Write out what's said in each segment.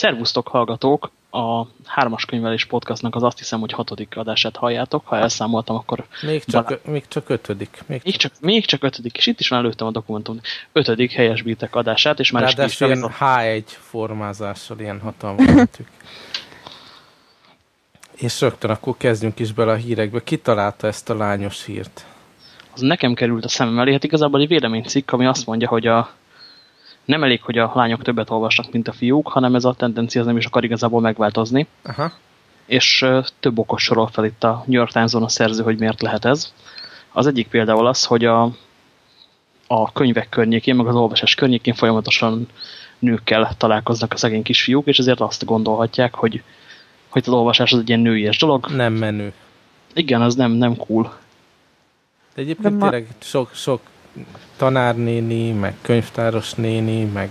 Szervusztok hallgatók! A Hármas Könyvelés Podcastnak az azt hiszem, hogy hatodik adását halljátok. Ha elszámoltam, akkor... Még csak, balá... még csak ötödik. Még, még, csak, még csak ötödik. És itt is már előttem a dokumentum. Ötödik helyesbítek adását, és már Ráadásul is ilyen H1 formázással, ilyen hatalmas És rögtön akkor kezdjünk is bele a hírekbe. Ki találta ezt a lányos hírt? Az nekem került a szemem elé. Hát igazából egy véleménycikk, ami azt mondja, hogy a nem elég, hogy a lányok többet olvasnak, mint a fiúk, hanem ez a tendencia az nem is akar igazából megváltozni. Aha. És több okos sorol fel itt a New York Times-on a szerző, hogy miért lehet ez. Az egyik például az, hogy a, a könyvek környékén, meg az olvasás környékén folyamatosan nőkkel találkoznak a szegény kisfiúk, és ezért azt gondolhatják, hogy, hogy az olvasás az egy ilyen nőies dolog. Nem menő. Igen, az nem, nem cool. De egyébként De ma... tényleg sok, sok tanárnéni, meg könyvtáros néni, meg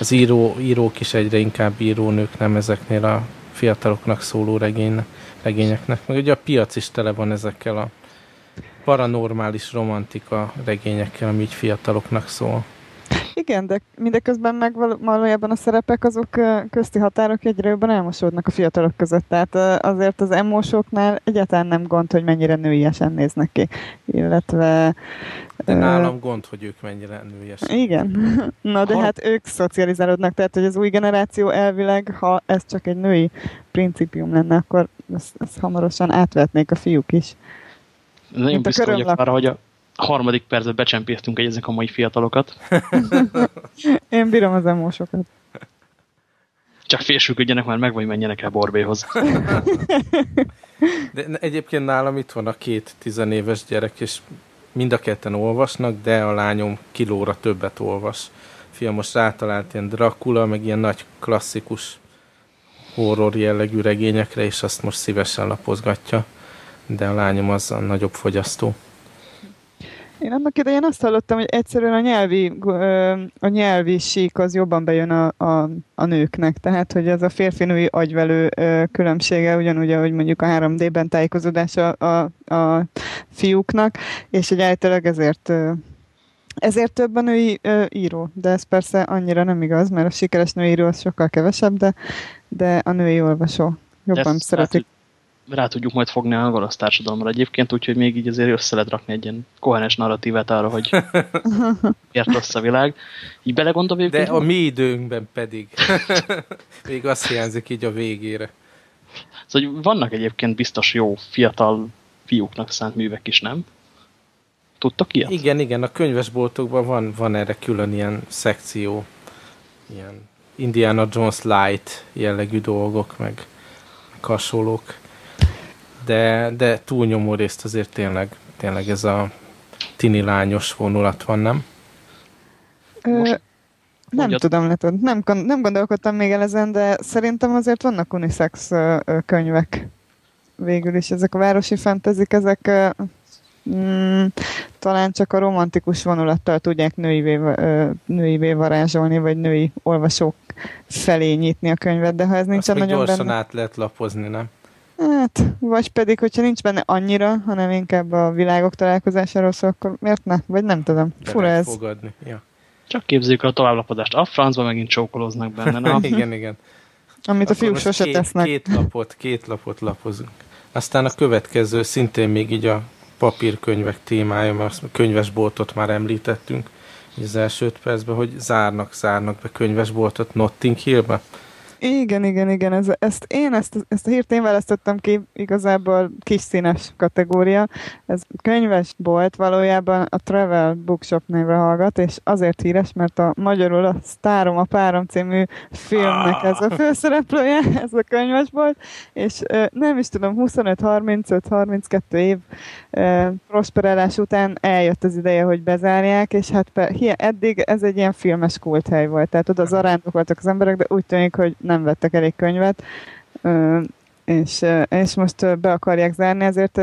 az író, írók is egyre inkább írónők, nem ezeknél a fiataloknak szóló regény, regényeknek. Meg ugye a piac is tele van ezekkel a paranormális romantika regényekkel, ami így fiataloknak szól. Igen, de mindeközben meg valójában a szerepek azok közti határok egyre jobban elmosódnak a fiatalok között. Tehát azért az emósoknál egyáltalán nem gond, hogy mennyire nőiesen néznek ki. Illetve... De nálam gond, hogy ők mennyire nőiesek. Igen. Na de ha... hát ők szocializálódnak, tehát hogy az új generáció elvileg, ha ez csak egy női principium lenne, akkor ezt, ezt hamarosan átvetnék a fiúk is. Nagyon biztos vagyok arra, hogy a harmadik percet becsempésztünk egy ezek a mai fiatalokat. Én bírom az emósokat. Csak félsülködjenek már meg, vagy menjenek el Borbéhoz. De egyébként nálam itt van a két tizenéves gyerek, és mind a ketten olvasnak, de a lányom kilóra többet olvas. Fia most rátalált ilyen Dracula, meg ilyen nagy klasszikus horror jellegű regényekre, és azt most szívesen lapozgatja, de a lányom az a nagyobb fogyasztó. Én annak idején azt hallottam, hogy egyszerűen a nyelvi, a nyelvi sík az jobban bejön a, a, a nőknek. Tehát, hogy ez a férfinői agyvelő különbsége, ugyanúgy, ahogy mondjuk a 3D-ben tájékozódás a, a, a fiúknak, és hogy általában ezért ezért több a női ö, író, de ez persze annyira nem igaz, mert a sikeres női író az sokkal kevesebb, de, de a női olvasó jobban szeretik rá tudjuk majd fogni a gonosz társadalomra egyébként, úgyhogy még így azért össze lehet rakni egy ilyen koherens narratívát arra, hogy miért rossz a világ. Így belegondolva De a mi időnkben pedig. még azt hiányzik így a végére. Szóval vannak egyébként biztos jó fiatal fiúknak szánt művek is, nem? Tudtok ilyet? Igen, igen, a könyvesboltokban van, van erre külön ilyen szekció, ilyen Indiana Jones Light jellegű dolgok, meg hasonlók de, de túlnyomó részt azért tényleg, tényleg ez a tini lányos vonulat van, nem? Ö, nem tudom, lehet, nem, nem gondolkodtam még el ezen, de szerintem azért vannak unisex könyvek végül is. Ezek a városi fantasy ezek mm, talán csak a romantikus vonulattal tudják nőivé, nőivé varázsolni, vagy női olvasók felé nyitni a könyvet, de ha ez nincsen nagyon gyorsan benne... át lehet lapozni, nem? Hát, vagy pedig, hogyha nincs benne annyira, hanem inkább a világok találkozásáról szól, akkor miért ne? Vagy nem tudom. Fura ez. Fogadni. Ja. Csak képzeljük a továbblapodást. A francba megint csókolóznak benne. Na. igen, igen. Amit akkor a fiúk sose két, tesznek. Két lapot, két lapot lapozunk. Aztán a következő szintén még így a papírkönyvek témája, mert a könyvesboltot már említettünk az első percben, hogy zárnak, zárnak be könyvesboltot Notting Hillbe. Igen, igen, igen. Ez, ezt én ezt, ezt a hírt én választottam ki igazából kis színes kategória. Ez könyves bolt valójában a Travel Bookshop névre hallgat, és azért híres, mert a magyarul a Sztárom a párom című filmnek ez a főszereplője, ez a könyvesbolt, és nem is tudom, 25-35-32 év prosperálás után eljött az ideje, hogy bezárják, és hát eddig ez egy ilyen filmes kulthely volt, tehát oda zarándokoltak az emberek, de úgy tűnik, hogy nem vettek elég könyvet, és, és most be akarják zárni, ezért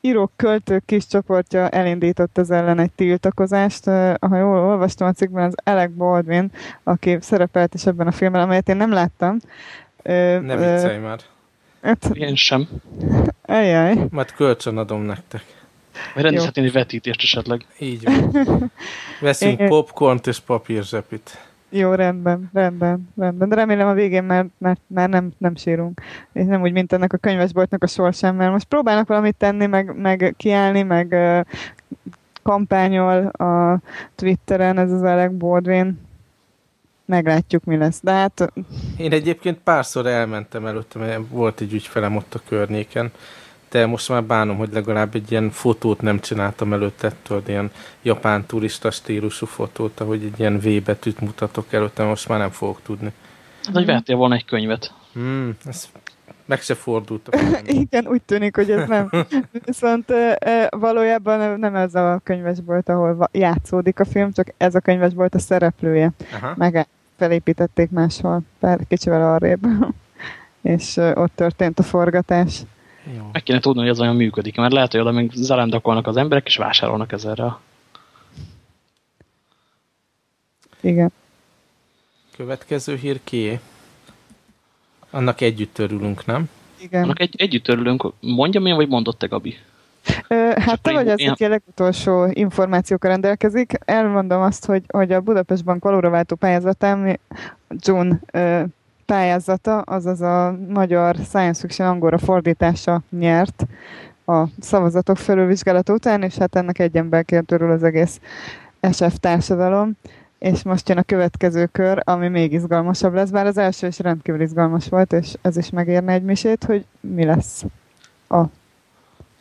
írók, költők kis csoportja elindított ez ellen egy tiltakozást. Ha jól olvastam a cikkben, az Alec Baldwin, aki szerepelt is ebben a filmben, amelyet én nem láttam. Ne viccelj már. Hát, Én sem. Ajjaj. Majd kölcsön adom nektek. Vagy rendezhetni egy vetítést esetleg. Így van. Veszünk popcornt és papírzsepit. Jó, rendben, rendben, rendben. De remélem a végén már, már, már nem, nem sírunk. És nem úgy, mint ennek a könyvesboltnak a sorsán, mert most próbálnak valamit tenni, meg, meg kiállni, meg uh, kampányol a Twitteren ez az Alec Baldwin. Meglátjuk, mi lesz. De hát... Én egyébként párszor elmentem előtte, mert volt egy ügyfelem ott a környéken, de most már bánom, hogy legalább egy ilyen fotót nem csináltam előtte, tudod, ilyen japán turista stílusú fotót, ahogy egy ilyen V betűt mutatok előtte, most már nem fogok tudni. Hát, hogy vettél volna egy könyvet. Hmm, ez meg se fordult. Igen, úgy tűnik, hogy ez nem. Viszont e, valójában nem ez a könyvesbolt, ahol játszódik a film, csak ez a könyvesbolt a szereplője. Aha. Meg felépítették máshol, pár kicsivel arrébb. És ott történt a forgatás. Jó. Meg kéne tudni, hogy ez olyan működik, mert lehet, hogy oda még zarendakolnak az emberek, és vásárolnak ezerre. Igen. Következő hír ki? Annak együtt örülünk, nem? Igen. Annak egy, együtt örülünk. Mondjam én, vagy mondott te, Gabi? Ö, hát te vagy az, én... aki a legutolsó információkkal rendelkezik. Elmondom azt, hogy, hogy a Budapest Bank valóra váltó pályázatán June pályázata, azaz a magyar science fiction angolra fordítása nyert a szavazatok felülvizsgálata után, és hát ennek egy emberként örül az egész SF társadalom. És most jön a következő kör, ami még izgalmasabb lesz, bár az első is rendkívül izgalmas volt, és ez is megérne egy misét, hogy mi lesz a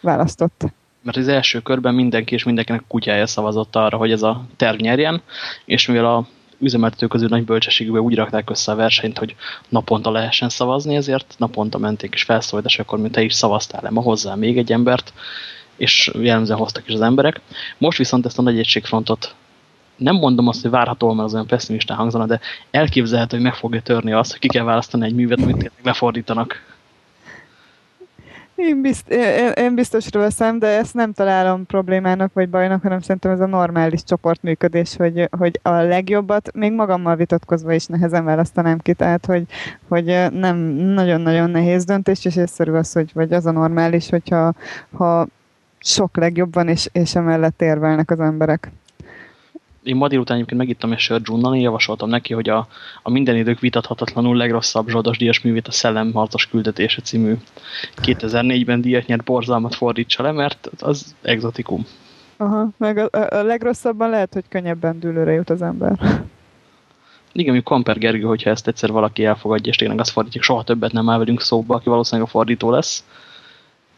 választott. Mert az első körben mindenki és mindenkinek kutyája szavazott arra, hogy ez a terv nyerjen, és mivel a üzemeltetők közül nagy bölcsességükbe úgy rakták össze a versenyt, hogy naponta lehessen szavazni, ezért naponta menték és felszólítás, akkor mint te is szavaztál-e ma hozzá még egy embert, és jellemzően hoztak is az emberek. Most viszont ezt a nagy egységfrontot nem mondom azt, hogy várható, mert az olyan pessimistán hangzana, de elképzelhető, hogy meg fogja törni azt, hogy ki kell választani egy művet, amit lefordítanak. Én, bizt, én, én biztosra veszem, de ezt nem találom problémának vagy bajnak, hanem szerintem ez a normális csoportműködés, hogy, hogy a legjobbat még magammal vitatkozva is nehezen választanám ki, tehát hogy, hogy nem nagyon-nagyon nehéz döntés, és észszerű az, hogy vagy az a normális, hogyha ha sok legjobb van, és, és emellett érvelnek az emberek én ma délután egyébként megittam egy sört Junnani, javasoltam neki, hogy a, a minden idők vitathatatlanul legrosszabb Zsoldos díjas művét a Szellemharcos küldetése című 2004-ben díjat nyert borzalmat fordítsa le, mert az exotikum. Aha, meg a, a, legrosszabban lehet, hogy könnyebben dűlőre jut az ember. Igen, mint Kamper Gergő, hogyha ezt egyszer valaki elfogadja, és tényleg azt fordítjuk, soha többet nem áll velünk szóba, aki valószínűleg a fordító lesz.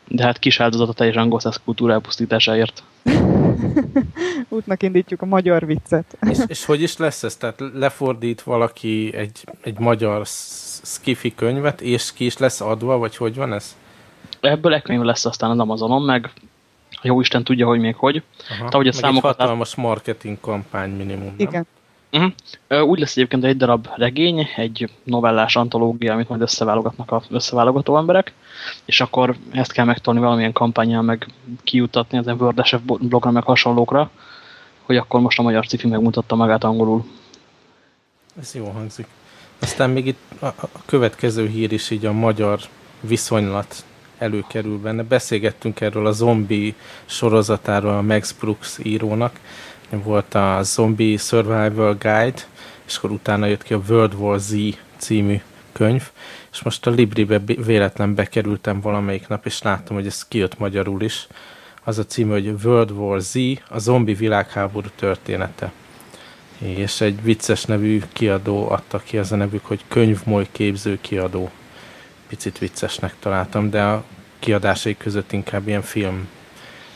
De hát kis áldozat a teljes angol kultúra elpusztításáért. Útnak indítjuk a magyar viccet. és, és hogy is lesz ez? Tehát lefordít valaki egy, egy magyar skifi könyvet, és ki is lesz adva, vagy hogy van ez? Ebből ekmény lesz aztán az Amazonon, meg jó Isten tudja, hogy még hogy. Aha, ahogy a meg számokat egy hatalmas marketing kampány minimum, nem? Igen. Mhm. -huh. Úgy lesz egyébként egy darab regény, egy novellás antológia, amit majd összeválogatnak a összeválogató emberek, és akkor ezt kell megtolni valamilyen kampányjal, meg kiutatni az WordSF blogra, meg hasonlókra, hogy akkor most a magyar cifi megmutatta magát angolul. Ez jó hangzik. Aztán még itt a, a következő hír is így a magyar viszonylat előkerül benne. Beszélgettünk erről a zombi sorozatáról a Max Brooks írónak. Volt a Zombie Survival Guide, és akkor utána jött ki a World War Z című könyv, és most a Libribe véletlen bekerültem valamelyik nap, és láttam, hogy ez kijött magyarul is. Az a címe, hogy World War Z, a zombi világháború története. És egy vicces nevű kiadó adta ki az a nevük, hogy könyvmoly képző kiadó. Picit viccesnek találtam, de a kiadásai között inkább ilyen film,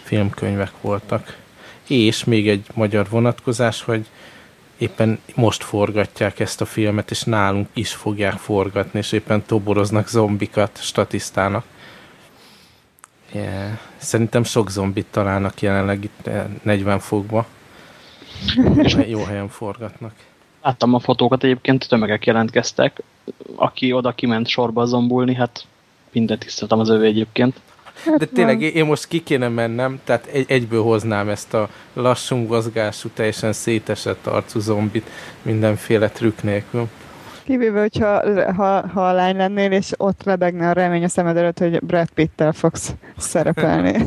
filmkönyvek voltak. És még egy magyar vonatkozás, hogy éppen most forgatják ezt a filmet, és nálunk is fogják forgatni, és éppen toboroznak zombikat statisztának. Yeah. Szerintem sok zombit találnak jelenleg itt 40 eh, fokba. Jó helyen forgatnak. Láttam a fotókat, egyébként tömegek jelentkeztek. Aki oda kiment sorba zombulni, hát mindent tiszteltem az övé egyébként. Hát De tényleg én most ki kéne mennem, tehát egy, egyből hoznám ezt a lassú mozgású, teljesen szétesett arcú zombit mindenféle trükk nélkül. Kivéve, hogyha ha, ha a lány lennél, és ott lebegne a remény a szemed előtt, hogy Brad Pitt-tel fogsz szerepelni.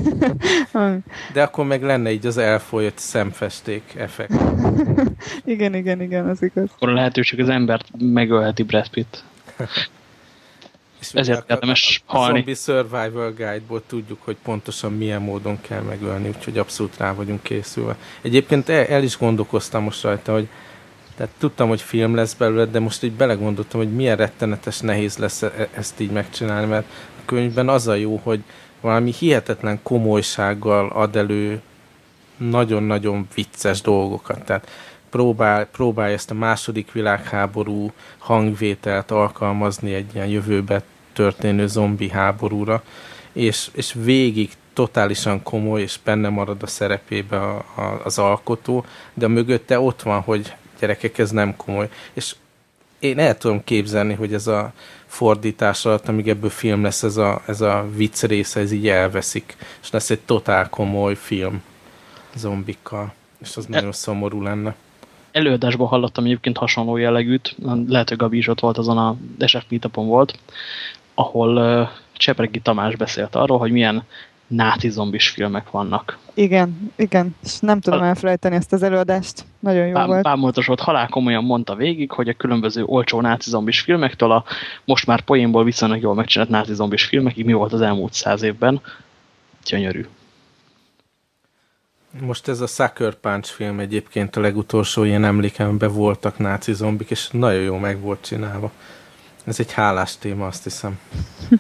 De akkor meg lenne így az elfolyott szemfesték effekt. igen, igen, igen, az igaz. Akkor a lehetőség az embert megölheti Brad Pitt. És Ezért érdemes halni. A Zombie Survival Guide-ból tudjuk, hogy pontosan milyen módon kell megölni, úgyhogy abszolút rá vagyunk készülve. Egyébként el, el is gondolkoztam most rajta, hogy tehát tudtam, hogy film lesz belőle, de most így belegondoltam, hogy milyen rettenetes nehéz lesz e- e- ezt így megcsinálni, mert a könyvben az a jó, hogy valami hihetetlen komolysággal ad elő nagyon-nagyon vicces dolgokat. Tehát próbál, próbálja ezt a második világháború hangvételt alkalmazni egy ilyen jövőbe történő zombi háborúra, és, és végig totálisan komoly, és benne marad a szerepébe a, a, az alkotó, de mögötte ott van, hogy gyerekek, ez nem komoly. És én el tudom képzelni, hogy ez a fordítás alatt, amíg ebből film lesz, ez a, ez a vicc része, ez így elveszik, és lesz egy totál komoly film zombikkal, és az e nagyon szomorú lenne. Előadásban hallottam egyébként hasonló jellegűt, lehet, hogy Gabi is ott volt azon a SF Meetupon volt, ahol Csepregi Tamás beszélt arról, hogy milyen náci zombis filmek vannak. Igen, igen, és nem tudom elfelejteni ezt az előadást. Nagyon jó Bá volt. Bámulatos volt, halál komolyan mondta végig, hogy a különböző olcsó náci zombis filmektől a most már poénból viszonylag jól megcsinált náci zombis filmekig mi volt az elmúlt száz évben. Gyönyörű. Most ez a Sucker Punch film egyébként a legutolsó ilyen emlékemben voltak náci zombik, és nagyon jó meg volt csinálva. Ez egy hálás téma, azt hiszem.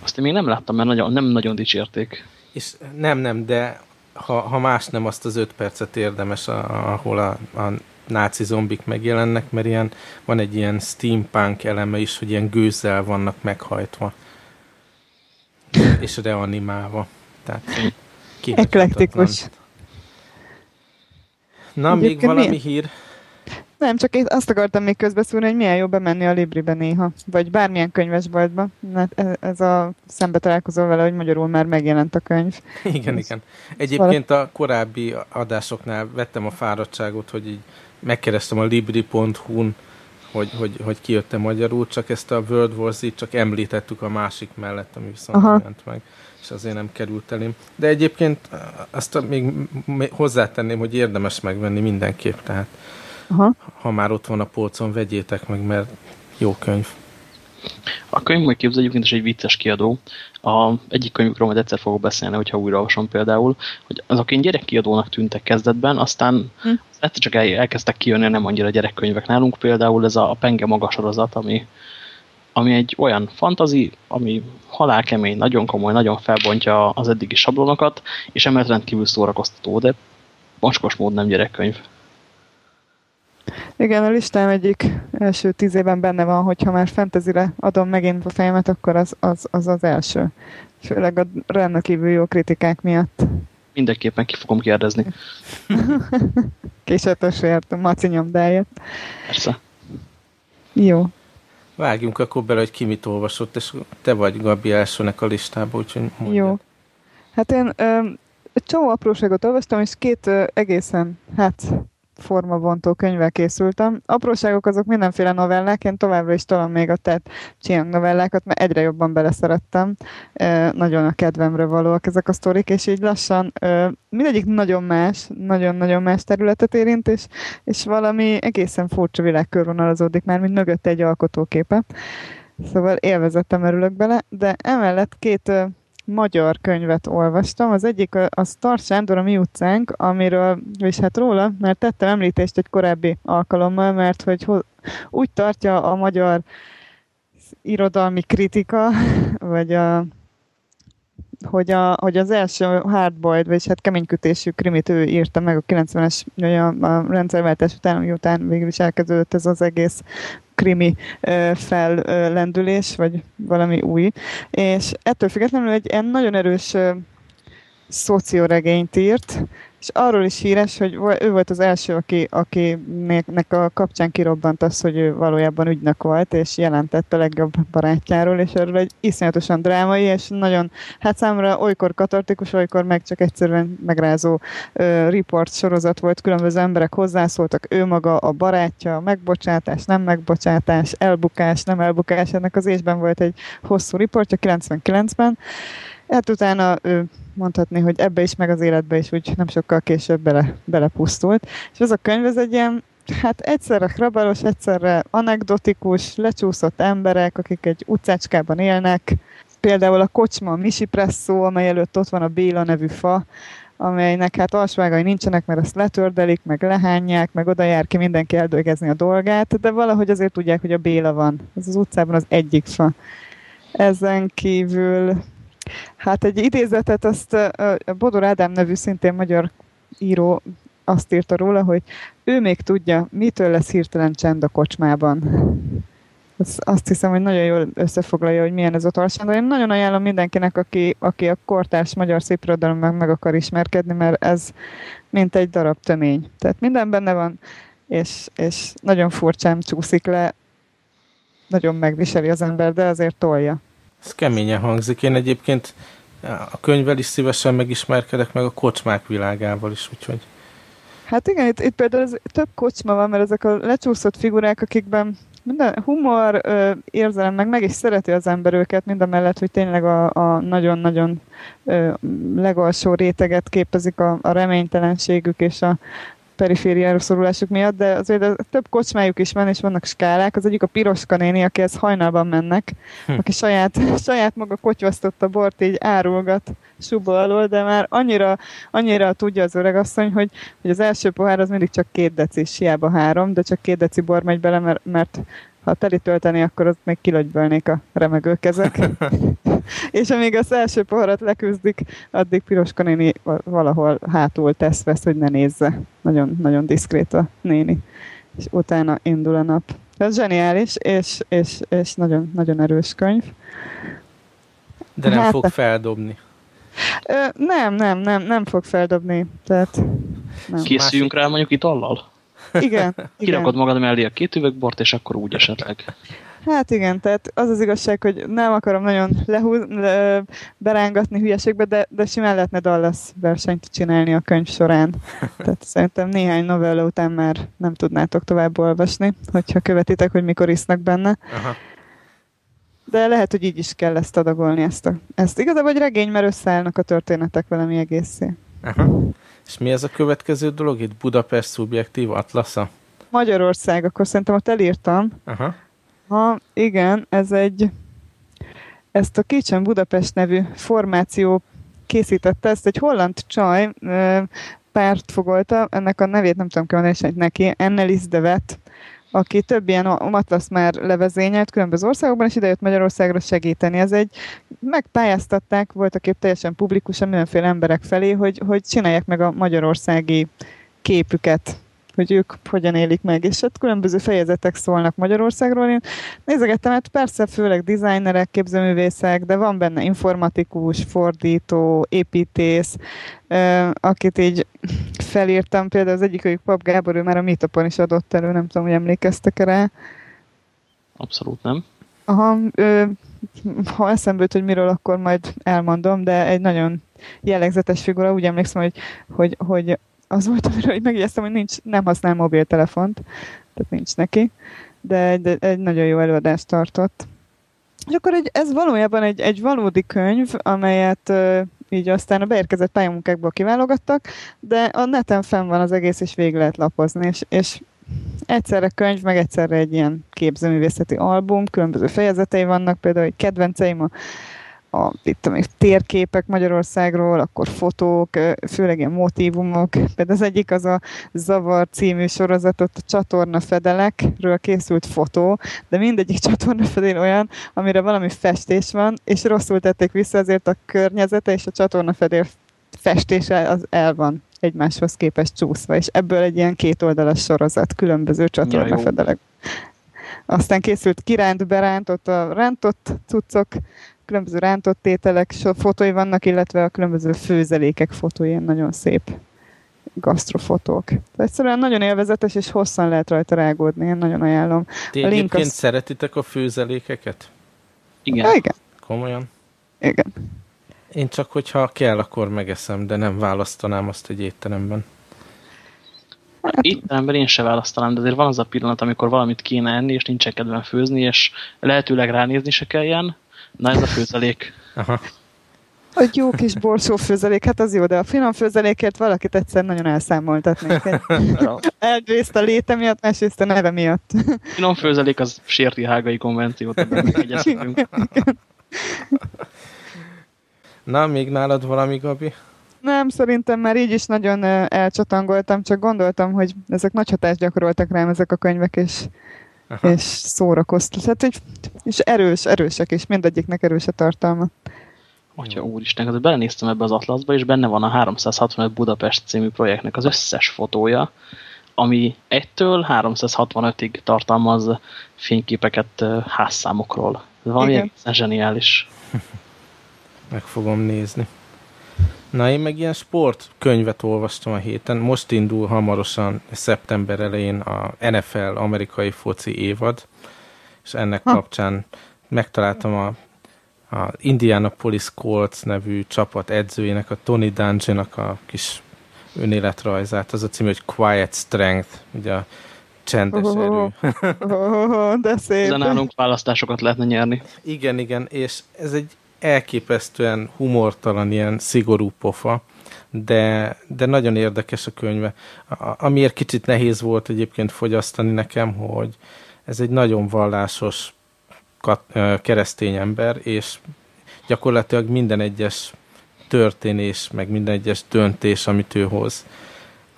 Azt én még nem láttam, mert nagyon, nem nagyon dicsérték. És nem, nem, de ha, ha más nem, azt az öt percet érdemes, ahol a, a náci zombik megjelennek, mert ilyen, van egy ilyen steampunk eleme is, hogy ilyen gőzzel vannak meghajtva. És reanimálva. Tehát Eklektikus. Na, Egyébként még valami milyen? hír? Nem, csak én azt akartam még közbeszúrni, hogy milyen jó bemenni a Libribe néha, vagy bármilyen könyvesboltba. Mert e- ez a szembe találkozol vele, hogy magyarul már megjelent a könyv. Igen, ez igen. Egyébként a korábbi adásoknál vettem a fáradtságot, hogy így megkerestem a libri.hu-n, hogy, hogy, hogy kijöttem magyarul, csak ezt a World War Z csak említettük a másik mellett, ami viszont ment meg, és azért nem került elém. De egyébként azt még hozzátenném, hogy érdemes megvenni mindenképp, tehát Aha. Ha már ott van a polcon, vegyétek meg, mert jó könyv. A könyv majd képzeljük, is egy vicces kiadó. A egyik könyvükről majd egyszer fogok beszélni, hogyha újra olvasom például, hogy azok én gyerekkiadónak tűntek kezdetben, aztán hm. egyszer csak el, elkezdtek kijönni nem annyira gyerekkönyvek nálunk, például ez a, a Penge maga sorozat, ami, ami egy olyan fantazi, ami halálkemény, nagyon komoly, nagyon felbontja az eddigi sablonokat, és emellett rendkívül szórakoztató, de mocskos mód nem gyerekkönyv. Igen, a listám egyik első tíz évben benne van, hogyha már fentezire adom megint a fejemet, akkor az az, az, az első. Főleg a rendkívül jó kritikák miatt. Mindenképpen ki fogom kérdezni. Későtösért, maci nyomdáját. Persze. Jó. Vágjunk akkor bele, hogy ki mit olvasott, és te vagy Gabi elsőnek a listába, úgyhogy mondjad. Jó. Hát én ö, egy csomó apróságot olvastam, és két ö, egészen, hát formabontó könyvvel készültem. Apróságok azok mindenféle novellák, én továbbra is talán még a tett Chiang novellákat, mert egyre jobban beleszerettem. E, nagyon a kedvemre valóak ezek a sztorik, és így lassan e, mindegyik nagyon más, nagyon-nagyon más területet érint, és, és valami egészen furcsa világ körvonalazódik már, mint mögött egy alkotóképe. Szóval élvezettem örülök bele, de emellett két magyar könyvet olvastam. Az egyik a Star Sándor, a mi utcánk, amiről, és hát róla, mert tettem említést egy korábbi alkalommal, mert hogy úgy tartja a magyar irodalmi kritika, vagy a hogy, a, hogy az első hardboiled, vagy hát keménykötésű krimit ő írta meg a 90-es, a, a rendszerváltás után, miután végül is elkezdődött ez az egész krimi fellendülés, vagy valami új. És ettől függetlenül egy ilyen nagyon erős szocioregényt írt, és arról is híres, hogy ő volt az első, aki, akinek a kapcsán kirobbant az, hogy ő valójában ügynök volt, és jelentett a legjobb barátjáról, és erről egy iszonyatosan drámai, és nagyon, hát számomra olykor katartikus, olykor meg csak egyszerűen megrázó uh, report sorozat volt, különböző emberek hozzászóltak, ő maga, a barátja, megbocsátás, nem megbocsátás, elbukás, nem elbukás, ennek az ésben volt egy hosszú riportja 99-ben, Hát utána ő mondhatni, hogy ebbe is, meg az életbe is úgy nem sokkal később bele, belepusztult. És ez a könyv, ez egy ilyen, hát egyszerre krabalos, egyszerre anekdotikus, lecsúszott emberek, akik egy utcácskában élnek. Például a kocsma a Misi Presszó, amely előtt ott van a Béla nevű fa, amelynek hát alsvágai nincsenek, mert azt letördelik, meg lehányják, meg oda jár ki mindenki eldölgezni a dolgát, de valahogy azért tudják, hogy a Béla van. Ez az utcában az egyik fa. Ezen kívül Hát egy idézetet azt Bodor Ádám nevű szintén magyar író azt írta róla, hogy ő még tudja, mitől lesz hirtelen csend a kocsmában. Azt, hiszem, hogy nagyon jól összefoglalja, hogy milyen ez a tartsánd. Én nagyon ajánlom mindenkinek, aki, aki a kortárs magyar szépirodalom meg, meg akar ismerkedni, mert ez mint egy darab tömény. Tehát minden benne van, és, és nagyon furcsán csúszik le, nagyon megviseli az ember, de azért tolja. Ez keményen hangzik. Én egyébként a könyvvel is szívesen megismerkedek, meg a kocsmák világával is, úgyhogy... Hát igen, itt, itt például ez, több kocsma van, mert ezek a lecsúszott figurák, akikben minden humor, ö, érzelem, meg meg is szereti az ember őket, mind a mellett, hogy tényleg a, nagyon-nagyon legalsó réteget képezik a, a reménytelenségük és a, perifériára szorulásuk miatt, de azért több kocsmájuk is van, és vannak skálák. Az egyik a Piroska néni, akihez hajnalban mennek, hm. aki saját, saját maga kotyvasztotta bort, így árulgat suba alól, de már annyira, annyira tudja az öregasszony, hogy, hogy az első pohár az mindig csak két deci, hiába három, de csak két deci bor megy bele, mert, mert ha teli tölteni, akkor ott még kilagybölnék a remegő kezek. és amíg az első poharat leküzdik, addig Piroska néni valahol hátul tesz vesz, hogy ne nézze. Nagyon, nagyon diszkrét a néni. És utána indul a nap. Ez zseniális, és, és, és nagyon, nagyon erős könyv. De nem hát, fog feldobni. Ö, nem, nem, nem, nem fog feldobni. Tehát, nem. Készüljünk rá mondjuk itallal? Igen. Kirakod magad mellé a két üvegbort, és akkor úgy esetleg. Hát igen, tehát az az igazság, hogy nem akarom nagyon lehúz, le, berángatni hülyeségbe, de, de simán lehetne Dallas versenyt csinálni a könyv során. Tehát szerintem néhány novella után már nem tudnátok tovább olvasni, hogyha követitek, hogy mikor isznak benne. Aha. De lehet, hogy így is kell ezt adagolni, ezt, a, ezt igazából egy regény, mert összeállnak a történetek valami egészé. Aha. És mi ez a következő dolog itt? Budapest szubjektív atlasza? Magyarország, akkor szerintem ott elírtam. Aha. Ha, igen, ez egy ezt a Kicsen Budapest nevű formáció készítette, ezt egy holland csaj párt fogolta, ennek a nevét nem tudom kimondani neki, Ennelis Devet, aki több ilyen Atlas már levezényelt különböző országokban, és idejött Magyarországra segíteni. Ez egy, megpályáztatták, voltak épp teljesen publikusan mindenféle emberek felé, hogy, hogy csinálják meg a magyarországi képüket hogy ők hogyan élik meg, és ott különböző fejezetek szólnak Magyarországról. Én nézegettem, hát persze főleg designerek, képzőművészek, de van benne informatikus, fordító, építész, akit így felírtam, például az egyik Pap Gábor, ő már a Meetupon is adott elő, nem tudom, hogy emlékeztek -e rá. Abszolút nem. Aha, ö, ha eszembe jut, hogy miről, akkor majd elmondom, de egy nagyon jellegzetes figura, úgy emlékszem, hogy, hogy, hogy az volt, amiről megjegyeztem, hogy nincs, nem használ mobiltelefont, tehát nincs neki, de egy, egy nagyon jó előadást tartott. És akkor egy, ez valójában egy, egy valódi könyv, amelyet uh, így aztán a beérkezett pályamunkákból kiválogattak, de a neten fenn van az egész, és végig lehet lapozni, és, és egyszerre könyv, meg egyszerre egy ilyen képzőművészeti album, különböző fejezetei vannak, például egy kedvenceim a a itt tudom, térképek Magyarországról, akkor fotók, főleg ilyen motivumok. Például az egyik az a Zavar című sorozatot, a csatorna fedelekről készült fotó, de mindegyik csatorna fedél olyan, amire valami festés van, és rosszul tették vissza, azért a környezete és a csatorna fedél festése az el van egymáshoz képest csúszva, és ebből egy ilyen kétoldalas sorozat, különböző csatornafedelek. Aztán készült kiránt, berántott a rántott cuccok, különböző rántott ételek fotói vannak, illetve a különböző főzelékek fotói, nagyon szép. gasztrofotók. Egyszerűen nagyon élvezetes, és hosszan lehet rajta rágódni, én nagyon ajánlom. Ti a egyébként az... szeretitek a főzelékeket? Igen. Ja, igen. Komolyan? Igen. Én csak, hogyha kell, akkor megeszem, de nem választanám azt egy étteremben. Étteremben én se választanám, de azért van az a pillanat, amikor valamit kéne enni, és nincs kedven főzni, és lehetőleg ránézni se kelljen. Na ez a főzelék. Aha. A jó kis borsó főzelék, hát az jó, de a finom főzelékért valakit egyszer nagyon elszámoltatnék. Egyrészt a léte miatt, másrészt a neve miatt. Finom főzelék az sérti hágai konvenciót, Na, még nálad valami, Gabi? Nem, szerintem már így is nagyon elcsatangoltam, csak gondoltam, hogy ezek nagy hatást gyakoroltak rám ezek a könyvek, és, és szórakoztat. Hát, hogy, és erős, erősek, és mindegyiknek erős a tartalma. Atya úristen, hát belenéztem ebbe az atlaszba, és benne van a 365 Budapest című projektnek az összes fotója, ami 1-től 365-ig tartalmaz fényképeket házszámokról. Ez valami zseniális. Meg fogom nézni. Na, én meg ilyen sportkönyvet olvastam a héten. Most indul hamarosan, szeptember elején a NFL amerikai foci évad, és ennek ha. kapcsán megtaláltam a a Indianapolis Colts nevű csapat edzőjének, a Tony Dungy-nak a kis önéletrajzát, az a cím, hogy Quiet Strength, ugye a csendes oh, erő. Oh, de szép. Ezen nálunk választásokat lehetne nyerni. Igen, igen, és ez egy elképesztően humortalan, ilyen szigorú pofa, de, de nagyon érdekes a könyve. A, amiért kicsit nehéz volt egyébként fogyasztani nekem, hogy ez egy nagyon vallásos kat, keresztény ember, és gyakorlatilag minden egyes történés, meg minden egyes döntés, amit ő hoz,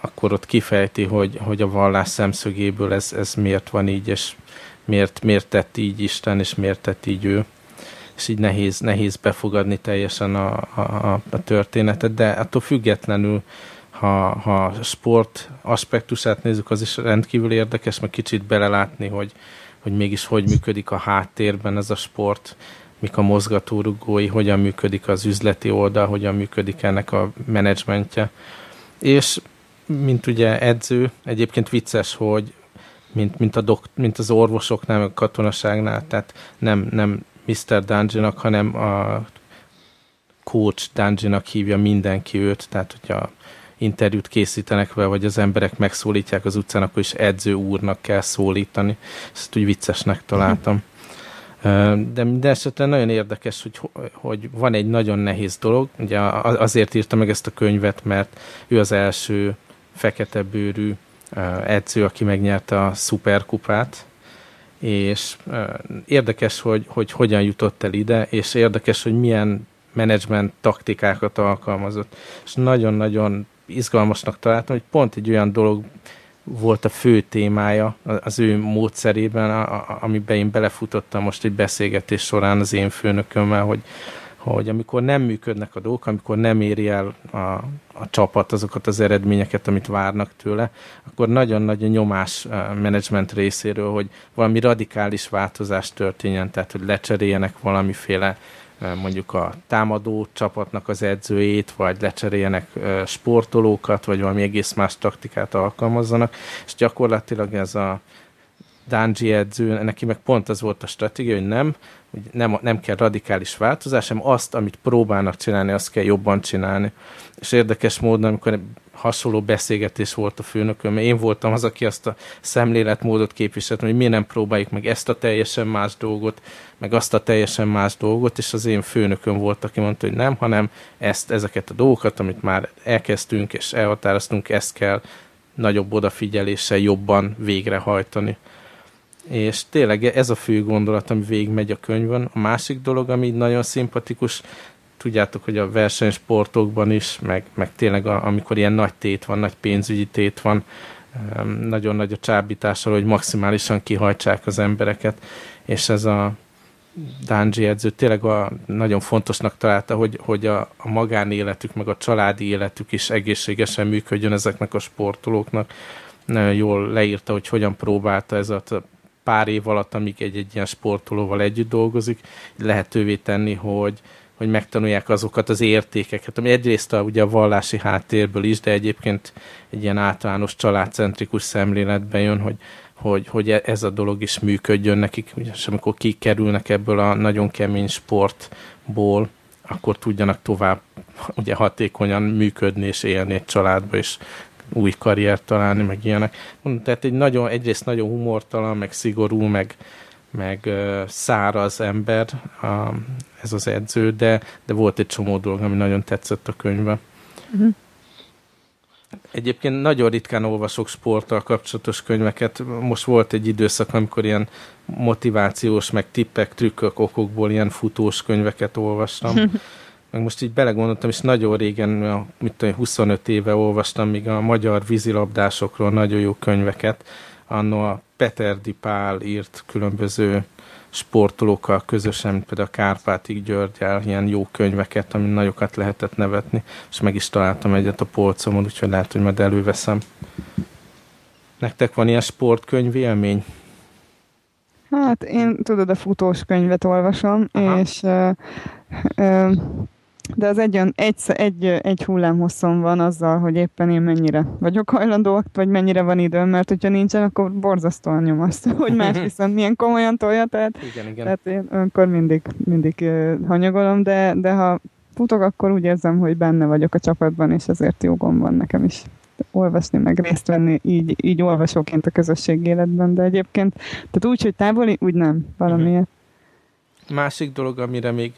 akkor ott kifejti, hogy, hogy a vallás szemszögéből ez, ez miért van így, és miért, miért tett így Isten, és miért tett így ő. És így nehéz, nehéz befogadni teljesen a, a, a történetet, de attól függetlenül, ha, ha sport aspektusát nézzük, az is rendkívül érdekes, meg kicsit belelátni, hogy, hogy mégis hogy működik a háttérben ez a sport, mik a mozgatórugói, hogyan működik az üzleti oldal, hogyan működik ennek a menedzsmentje. És mint ugye edző, egyébként vicces, hogy mint, mint, a dokt, mint az orvosoknál, a katonaságnál, tehát nem, nem Mr. Dungeon-nak, hanem a coach Dungeon-nak hívja mindenki őt, tehát hogyha interjút készítenek vele, vagy az emberek megszólítják az utcán, akkor is edző úrnak kell szólítani. Ezt úgy viccesnek találtam. De minden esetben nagyon érdekes, hogy, hogy van egy nagyon nehéz dolog. Ugye azért írta meg ezt a könyvet, mert ő az első fekete bőrű edző, aki megnyerte a szuperkupát, és érdekes, hogy, hogy hogyan jutott el ide, és érdekes, hogy milyen menedzsment taktikákat alkalmazott. És nagyon-nagyon izgalmasnak találtam, hogy pont egy olyan dolog volt a fő témája az ő módszerében, amiben én belefutottam most egy beszélgetés során az én főnökömmel, hogy, hogy amikor nem működnek a dolgok, amikor nem éri el a, a csapat azokat az eredményeket, amit várnak tőle, akkor nagyon nagy a nyomás a menedzsment részéről, hogy valami radikális változás történjen, tehát hogy lecseréljenek valamiféle mondjuk a támadó csapatnak az edzőjét, vagy lecseréljenek sportolókat, vagy valami egész más taktikát alkalmazzanak, és gyakorlatilag ez a Danji edző, neki meg pont az volt a stratégia, hogy nem, hogy nem, nem kell radikális változás, hanem azt, amit próbálnak csinálni, azt kell jobban csinálni. És érdekes módon, amikor hasonló beszélgetés volt a főnökön, mert én voltam az, aki azt a szemléletmódot képviselt, hogy mi nem próbáljuk meg ezt a teljesen más dolgot, meg azt a teljesen más dolgot, és az én főnököm volt, aki mondta, hogy nem, hanem ezt, ezeket a dolgokat, amit már elkezdtünk és elhatároztunk, ezt kell nagyobb odafigyeléssel jobban végrehajtani. És tényleg ez a fő gondolat, ami végigmegy a könyvön. A másik dolog, ami nagyon szimpatikus, tudjátok, hogy a versenysportokban is, meg, meg tényleg a, amikor ilyen nagy tét van, nagy pénzügyi tét van, nagyon nagy a csábítással, hogy maximálisan kihajtsák az embereket, és ez a Dánzsi edző tényleg a, nagyon fontosnak találta, hogy, hogy a, a magánéletük, meg a családi életük is egészségesen működjön ezeknek a sportolóknak. Nagyon jól leírta, hogy hogyan próbálta ez a pár év alatt, amíg egy, egy ilyen sportolóval együtt dolgozik, lehetővé tenni, hogy, hogy megtanulják azokat az értékeket, ami egyrészt a, ugye a vallási háttérből is, de egyébként egy ilyen általános családcentrikus szemléletben jön, hogy, hogy, hogy e, ez a dolog is működjön nekik, és amikor kikerülnek ebből a nagyon kemény sportból, akkor tudjanak tovább ugye hatékonyan működni és élni egy családba, és új karriert találni, meg ilyenek. Tehát egy nagyon, egyrészt nagyon humortalan, meg szigorú, meg, meg száraz ember a, ez az edző, de, de volt egy csomó dolog, ami nagyon tetszett a könyvben. Uh-huh. Egyébként nagyon ritkán olvasok sporttal kapcsolatos könyveket. Most volt egy időszak, amikor ilyen motivációs, meg tippek, trükkök, okokból ilyen futós könyveket olvastam. meg most így belegondoltam, és nagyon régen, mit tudom, 25 éve olvastam még a magyar vízilabdásokról nagyon jó könyveket. Anno a Peter Di Pál írt különböző sportolókkal közösen, például a Kárpátig Györgyel ilyen jó könyveket, amin nagyokat lehetett nevetni, és meg is találtam egyet a polcomon, úgyhogy lehet, hogy majd előveszem. Nektek van ilyen sportkönyv élmény? Hát én tudod, a futós könyvet olvasom, Aha. és uh, uh, de az egy, egy, egy, egy hullámhosszon van azzal, hogy éppen én mennyire vagyok hajlandó, vagy mennyire van időm, mert hogyha nincsen, akkor borzasztóan nyomaszt, hogy más viszont milyen komolyan tolja, tehát, igen, igen. tehát én akkor mindig, mindig hanyagolom, de, de ha futok, akkor úgy érzem, hogy benne vagyok a csapatban, és ezért jogom van nekem is olvasni, meg részt venni így, így olvasóként a közösség életben, de egyébként, tehát úgy, hogy távoli, úgy nem, valamiért. Másik dolog, amire még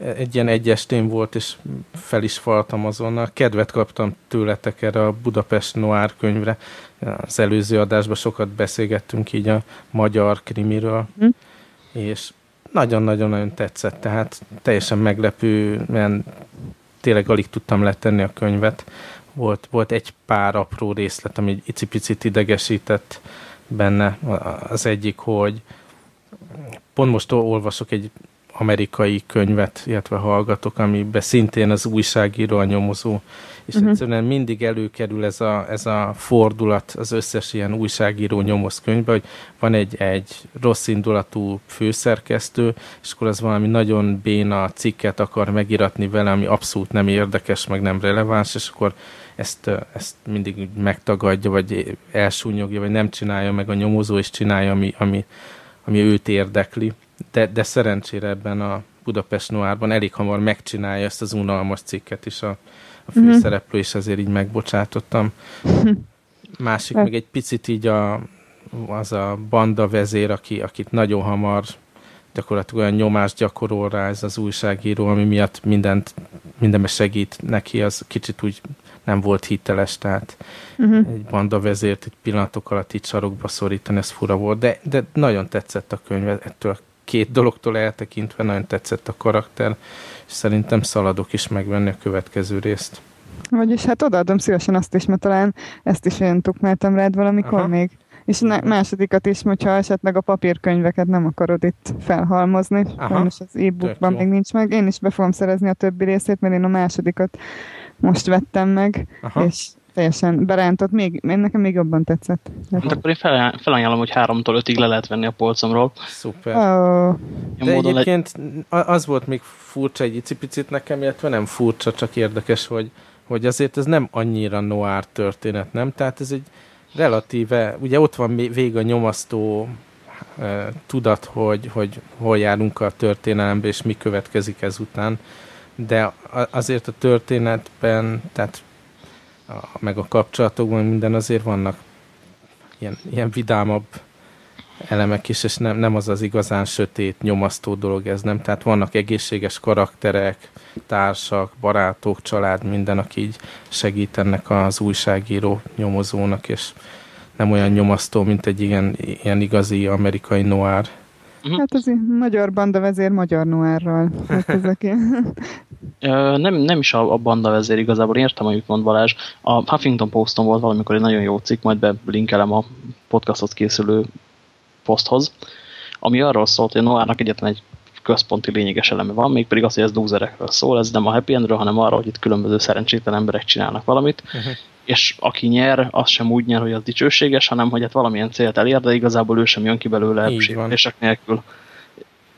egy ilyen egyestén volt, és fel is faltam azonnal. Kedvet kaptam tőletek erre a Budapest Noir könyvre. Az előző adásban sokat beszélgettünk így a magyar krimiről, hm. és nagyon-nagyon-nagyon tetszett, tehát teljesen meglepő, mert tényleg alig tudtam letenni a könyvet. Volt, volt egy pár apró részlet, ami egy icipicit idegesített benne. Az egyik, hogy pont most olvasok egy amerikai könyvet, illetve hallgatok, amiben szintén az újságíró a nyomozó, és uh-huh. egyszerűen mindig előkerül ez a, ez a fordulat az összes ilyen újságíró nyomoz könyvben, hogy van egy, egy rossz indulatú főszerkesztő, és akkor az valami nagyon béna cikket akar megiratni vele, ami abszolút nem érdekes, meg nem releváns, és akkor ezt, ezt mindig megtagadja, vagy elsúnyogja, vagy nem csinálja meg a nyomozó, és csinálja, ami, ami, ami őt érdekli de, de szerencsére ebben a Budapest Noárban elég hamar megcsinálja ezt az unalmas cikket is a, a mhm. főszereplő, és ezért így megbocsátottam. Másik meg egy picit így a, az a banda vezér, aki, akit nagyon hamar gyakorlatilag olyan nyomást gyakorol rá ez az újságíró, ami miatt mindent, mindenbe segít neki, az kicsit úgy nem volt hiteles, tehát uh-huh. egy banda vezért egy pillanatok alatt így sarokba szorítani, ez fura volt, de, de nagyon tetszett a könyv ettől a két dologtól eltekintve nagyon tetszett a karakter, és szerintem szaladok is megvenni a következő részt. Vagyis hát odaadom szívesen azt is, mert talán ezt is én tukmáltam rád valamikor Aha. még. És a másodikat is, hogyha esetleg a papírkönyveket nem akarod itt felhalmozni, sajnos az e-bookban még nincs meg. Én is be fogom szerezni a többi részét, mert én a másodikat most vettem meg, Aha. és teljesen berántott, még, nekem még jobban tetszett. Hát akkor én fel, felajánlom, hogy háromtól ötig le lehet venni a polcomról. Szuper. Oh. De egyébként az volt még furcsa egy icipicit nekem, illetve nem furcsa, csak érdekes, hogy, hogy azért ez nem annyira noir történet, nem? Tehát ez egy relatíve, ugye ott van vég a nyomasztó e, tudat, hogy, hogy hol járunk a történelembe, és mi következik ezután, de azért a történetben, tehát a, meg a kapcsolatokban minden azért vannak ilyen, ilyen vidámabb elemek is, és nem, nem az az igazán sötét, nyomasztó dolog ez, nem? Tehát vannak egészséges karakterek, társak, barátok, család, minden, aki így segít ennek az újságíró nyomozónak, és nem olyan nyomasztó, mint egy ilyen, ilyen igazi amerikai noir. Uh-huh. Hát az magyar banda vezér magyar noárral. Hát ezek nem, nem is a, a banda vezér igazából, értem, amit mond Balázs. A Huffington Poston volt valamikor egy nagyon jó cikk, majd belinkelem a podcastot készülő poszthoz, ami arról szólt, hogy a Noárnak egyetlen egy központi lényeges eleme van, mégpedig az, hogy ez lúzerekről szól, ez nem a happy endről, hanem arról, hogy itt különböző szerencsétlen emberek csinálnak valamit, uh -huh. és aki nyer, az sem úgy nyer, hogy az dicsőséges, hanem hogy hát valamilyen célt elér, de igazából ő sem jön ki belőle sérülések nélkül.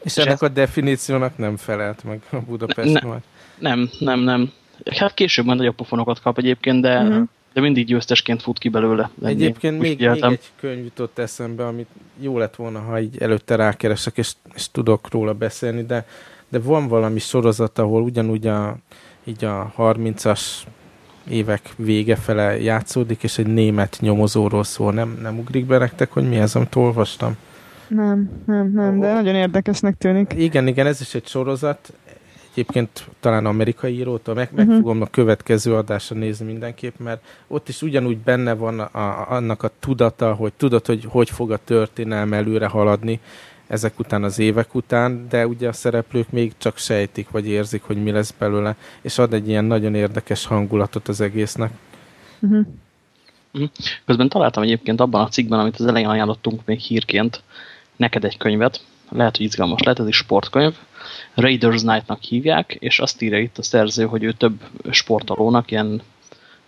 És ennek a definíciónak nem felelt meg a Budapest ne, Nem, nem, nem. Hát később majd nagyobb pofonokat kap egyébként, de, uh. -huh. de mindig győztesként fut ki belőle. Egyébként még, még egy könyv jutott eszembe, amit jó lett volna, ha így előtte rákeresek, és, és tudok róla beszélni, de, de van valami sorozat, ahol ugyanúgy a, így a 30-as évek vége fele játszódik, és egy német nyomozóról szól. Nem, nem ugrik be nektek, hogy mi ez, amit olvastam? Nem, nem, nem, de nagyon érdekesnek tűnik. Igen, igen, ez is egy sorozat. Egyébként talán amerikai írótól meg, meg uh-huh. fogom a következő adásra nézni mindenképp, mert ott is ugyanúgy benne van a, a, annak a tudata, hogy tudod, hogy hogy fog a történelem előre haladni ezek után az évek után, de ugye a szereplők még csak sejtik, vagy érzik, hogy mi lesz belőle, és ad egy ilyen nagyon érdekes hangulatot az egésznek. Uh-huh. Közben találtam egyébként abban a cikkben, amit az elején ajánlottunk még hírként, neked egy könyvet, lehet, hogy izgalmas lehet, ez is sportkönyv, Raiders Night-nak hívják, és azt írja itt a szerző, hogy ő több sportolónak, ilyen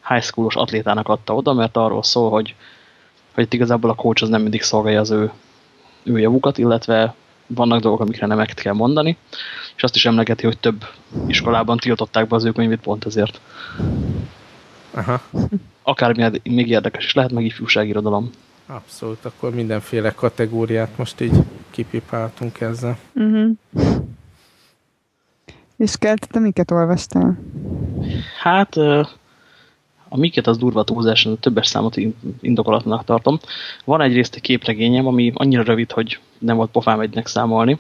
high schoolos atlétának adta oda, mert arról szól, hogy, hogy igazából a coach az nem mindig szolgálja az ő, ő javukat, illetve vannak dolgok, amikre nemet kell mondani, és azt is emlegeti, hogy több iskolában tiltották be az ő könyvét pont ezért. Aha. Akármi még érdekes is lehet, meg ifjúságirodalom. Abszolút, akkor mindenféle kategóriát most így kipipáltunk ezzel. Uh-huh. És Kelt, te miket olvastál? Hát a miket az durva túlzás, a többes számot indokolatnak tartom. Van egyrészt egy képregényem, ami annyira rövid, hogy nem volt pofám egynek számolni.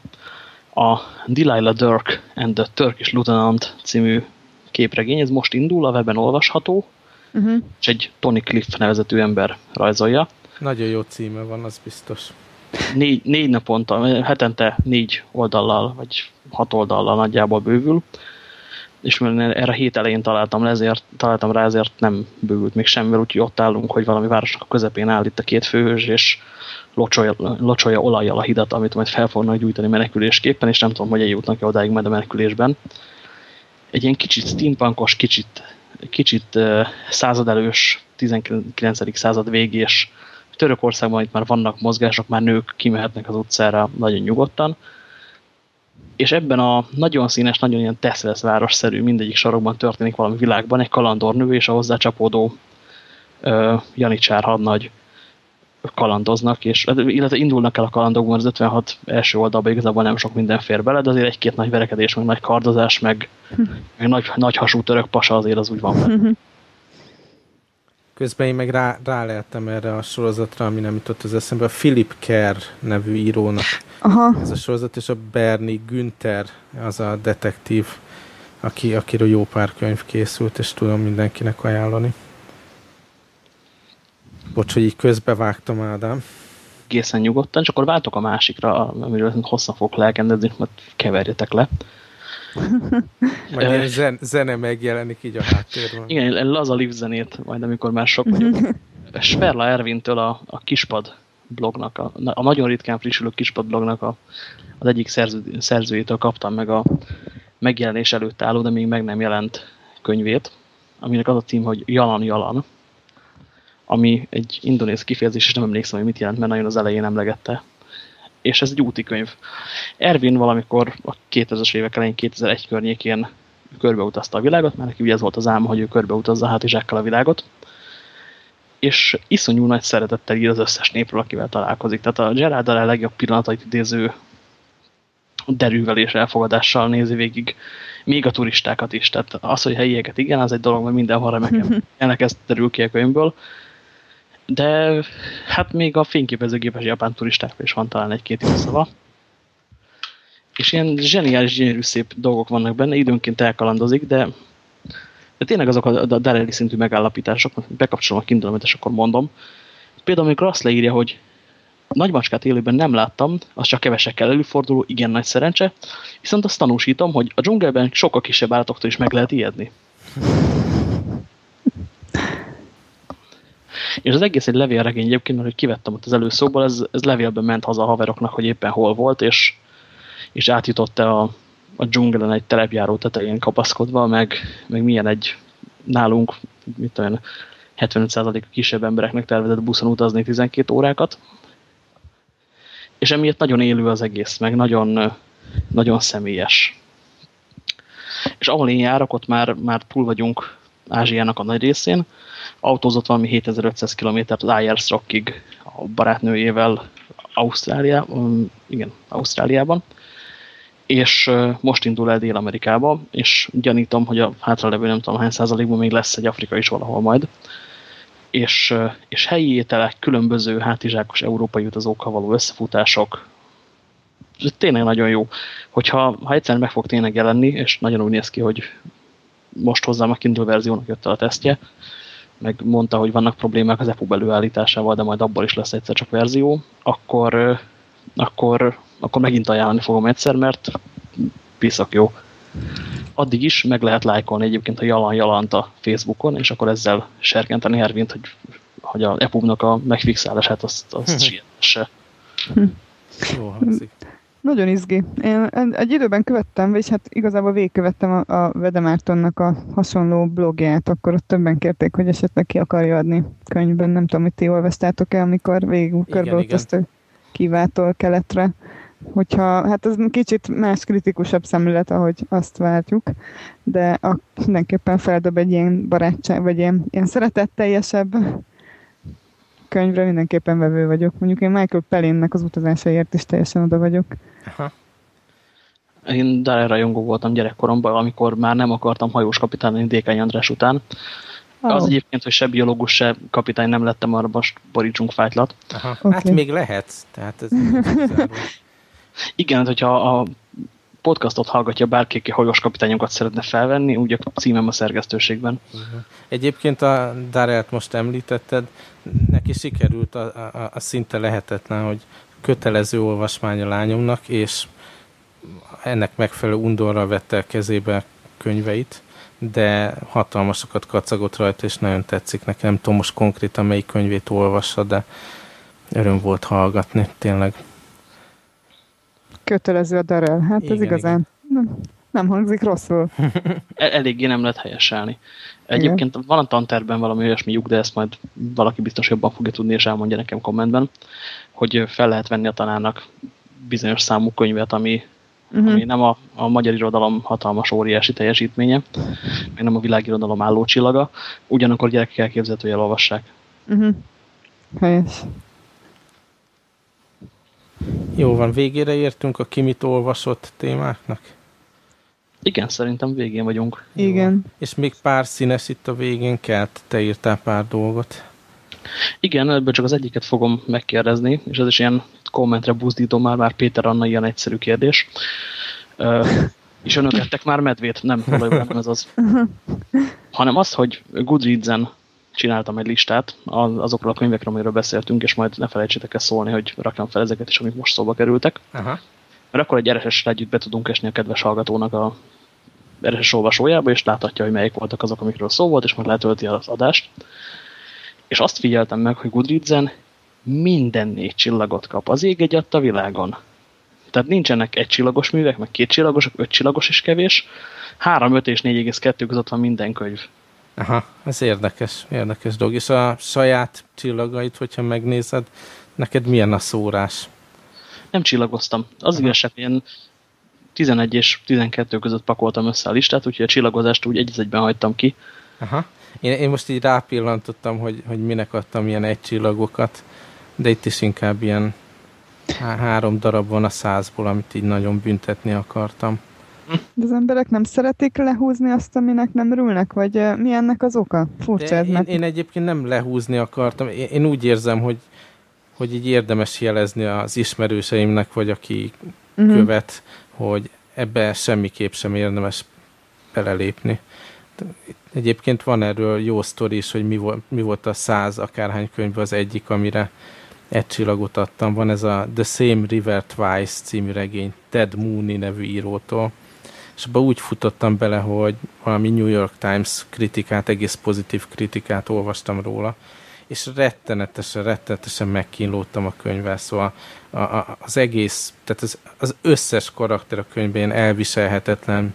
A Delilah Dirk and the Turkish Lieutenant című képregény, ez most indul, a weben olvasható, uh -huh. és egy Tony Cliff nevezetű ember rajzolja. Nagyon jó címe van, az biztos. Négy, négy naponta, hetente négy oldallal, vagy hat oldallal nagyjából bővül, és erre a hét elején találtam, le, ezért, találtam rá, ezért nem bővült még semmivel, úgyhogy ott állunk, hogy valami városnak a közepén áll itt a két főhős, és locsolja, locsolja olajjal a hidat, amit majd fel fognak gyújtani menekülésképpen, és nem tudom, hogy eljutnak-e odáig majd a menekülésben. Egy ilyen kicsit steampunkos, kicsit, kicsit uh, századelős, 19. század végés Törökországban itt már vannak mozgások, már nők kimehetnek az utcára nagyon nyugodtan, és ebben a nagyon színes, nagyon ilyen teszvesz városszerű mindegyik sarokban történik valami világban, egy kalandornő és a hozzá csapódó uh, janicsár hadnagy kalandoznak, és, illetve indulnak el a kalandokban, az 56 első oldalban igazából nem sok minden fér bele, de azért egy-két nagy verekedés, meg nagy kardozás, meg, meg nagy, nagy hasú török pasa azért az úgy van. Közben én meg rá, ráleltem erre a sorozatra, ami nem jutott az eszembe, a Philip Kerr nevű írónak. Aha. Ez a sorozat, és a Bernie Günther, az a detektív, aki, akiről jó pár könyv készült, és tudom mindenkinek ajánlani. Bocs, hogy így közbevágtam, Ádám. Egészen nyugodtan, csak akkor váltok a másikra, amiről hosszan fogok lelkendezni, mert keverjetek le. Majd ilyen zen, zene megjelenik így a háttérben. Igen, laza live zenét, majd amikor már sok vagyok. Sperla Ervintől a, a Kispad blognak, a, a nagyon ritkán frissülő Kispad blognak a, az egyik szerző, szerzőjétől kaptam meg a megjelenés előtt álló, de még meg nem jelent könyvét, aminek az a cím, hogy Jalan Jalan, ami egy indonéz kifejezés, és nem emlékszem, hogy mit jelent, mert nagyon az elején emlegette és ez egy úti könyv. Ervin valamikor a 2000-es évek elején, 2001 környékén körbeutazta a világot, mert neki ugye ez volt az álma, hogy ő körbeutazza hátizsákkal a világot, és iszonyú nagy szeretettel ír az összes népről, akivel találkozik. Tehát a Gerard a legjobb pillanatait idéző derűvel és elfogadással nézi végig még a turistákat is. Tehát az, hogy helyieket igen, az egy dolog, mert mindenhol remeken. Ennek ez derül ki a könyvből de hát még a fényképezőgépes japán turistákról is van talán egy-két jó szava. És ilyen zseniális, gyönyörű szép dolgok vannak benne, időnként elkalandozik, de, de tényleg azok a, a Darelli szintű megállapítások, bekapcsolom a kindle és akkor mondom. Például, amikor azt leírja, hogy nagymacskát élőben nem láttam, az csak kevesekkel előforduló, igen nagy szerencse, viszont azt tanúsítom, hogy a dzsungelben sokkal kisebb állatoktól is meg lehet ijedni. És az egész egy levélregény egyébként, mert hogy kivettem ott az előszóból, ez, ez levélben ment haza a haveroknak, hogy éppen hol volt, és, és átjutott -e a, a dzsungelen egy telepjáró tetején kapaszkodva, meg, meg milyen egy nálunk, mit tudom 75% a kisebb embereknek tervezett buszon utazni 12 órákat. És emiatt nagyon élő az egész, meg nagyon, nagyon személyes. És ahol én járok, ott már, már túl vagyunk Ázsiának a nagy részén. Autózott valami 7500 km-t Liars Rockig a barátnőjével Ausztrália, um, igen, Ausztráliában. És most indul el Dél-Amerikába, és gyanítom, hogy a hátralevő nem tudom hány százalékban még lesz egy Afrika is valahol majd. És, és helyi ételek, különböző hátizsákos európai utazókkal való összefutások, tényleg nagyon jó. Hogyha ha egyszer meg fog tényleg jelenni, és nagyon úgy néz ki, hogy most hozzám a Kindle verziónak jött el a tesztje, meg mondta, hogy vannak problémák az EPUB előállításával, de majd abból is lesz egyszer csak verzió, akkor, akkor, akkor megint ajánlani fogom egyszer, mert piszak jó. Addig is meg lehet lájkolni egyébként a Jalan Jalant a Facebookon, és akkor ezzel serkenteni Ervint, hogy, hogy a EPUB-nak a megfixálását azt, azt sietesse. Hm. Jó hangzik. Nagyon izgi. Én egy időben követtem, vagy hát igazából végigkövettem a, a Vedemártonnak a hasonló blogját, akkor ott többen kérték, hogy esetleg ki akarja adni könyvben. Nem tudom, hogy ti olvastátok-e, amikor végig körbeutaztak kivától keletre. Hogyha, hát ez kicsit más kritikusabb szemlélet, ahogy azt várjuk, de a, mindenképpen feldob egy ilyen barátság, vagy ilyen, ilyen szeretetteljesebb könyvre mindenképpen vevő vagyok. Mondjuk én Michael Pelinnek az utazásaért is teljesen oda vagyok. Aha. Én Daryl rajongó voltam gyerekkoromban, amikor már nem akartam hajós kapitány lenni Dékány András után. Oh. Az egyébként, hogy se biológus, se kapitány nem lettem, arra most borítsunk fájtlat. Aha. Okay. Hát még lehetsz. Tehát ez Igen, hát hogyha a podcastot hallgatja bárki, aki hajós kapitányokat szeretne felvenni, úgy a címem a szerkesztőségben. Egyébként a Darelt most említetted, neki sikerült a, a, a szinte lehetetlen, hogy kötelező olvasmány a lányomnak, és ennek megfelelő undorra vette a kezébe könyveit, de hatalmasokat kacagott rajta, és nagyon tetszik nekem. Nem tudom most konkrétan melyik könyvét olvassa, de öröm volt hallgatni, tényleg. Kötelező a darel. Hát igen, ez igazán nem, nem hangzik rosszul. El, eléggé nem lehet helyeselni. Egyébként igen. van a tanterben valami olyasmi lyuk, de ezt majd valaki biztos jobban fogja tudni, és elmondja nekem kommentben, hogy fel lehet venni a tanárnak bizonyos számú könyvet, ami, uh -huh. ami nem a, a magyar irodalom hatalmas óriási teljesítménye, meg nem a világirodalom állócsillaga, ugyanakkor gyerekek elképzelhető, hogy elolvassák. Uh -huh. Helyes. Jó van, végére értünk a kimit olvasott témáknak? Igen, szerintem végén vagyunk. Igen. Jó. És még pár színes itt a végén kell, te írtál pár dolgot. Igen, ebből csak az egyiket fogom megkérdezni, és ez is ilyen kommentre buzdítom már, már Péter Anna ilyen egyszerű kérdés. Uh, és önök ettek már medvét? Nem, valójában nem ez az. Hanem az, hogy Goodreads-en csináltam egy listát azokról a könyvekről, amiről beszéltünk, és majd ne felejtsétek el szólni, hogy rakjam fel ezeket is, amik most szóba kerültek. Aha. Mert akkor egy rss együtt be tudunk esni a kedves hallgatónak a RSS olvasójába, és láthatja, hogy melyik voltak azok, amikről szó volt, és majd letölti az adást. És azt figyeltem meg, hogy Goodreads-en minden négy csillagot kap. Az ég egy a világon. Tehát nincsenek egy csillagos művek, meg két csillagosok, öt csillagos is kevés. 3, 5 és 4,2 között van minden könyv. Aha, ez érdekes, érdekes dolog. És a saját csillagait, hogyha megnézed, neked milyen a szórás? Nem csillagoztam. Az igazság, ilyen 11 és 12 között pakoltam össze a listát, úgyhogy a csillagozást úgy egy egyben hagytam ki. Aha. Én, én most így rápillantottam, hogy, hogy minek adtam ilyen egy csillagokat, de itt is inkább ilyen há három darab van a százból, amit így nagyon büntetni akartam. De az emberek nem szeretik lehúzni azt, aminek nem örülnek? Vagy mi ennek az oka? Furcsa ez, mert... én, én egyébként nem lehúzni akartam. Én, én úgy érzem, hogy, hogy így érdemes jelezni az ismerőseimnek, vagy aki uh mhm. -huh. követ, hogy ebbe semmiképp sem érdemes belelépni. Egyébként van erről jó sztori is, hogy mi volt, mi volt a száz akárhány könyv az egyik, amire egy csillagot adtam. Van ez a The Same River Twice című regény Ted Mooney nevű írótól és abban úgy futottam bele, hogy valami New York Times kritikát, egész pozitív kritikát olvastam róla, és rettenetesen, rettenetesen megkínlódtam a könyvvel, szóval a, a, az egész, tehát az, az összes karakter a könyvben elviselhetetlen,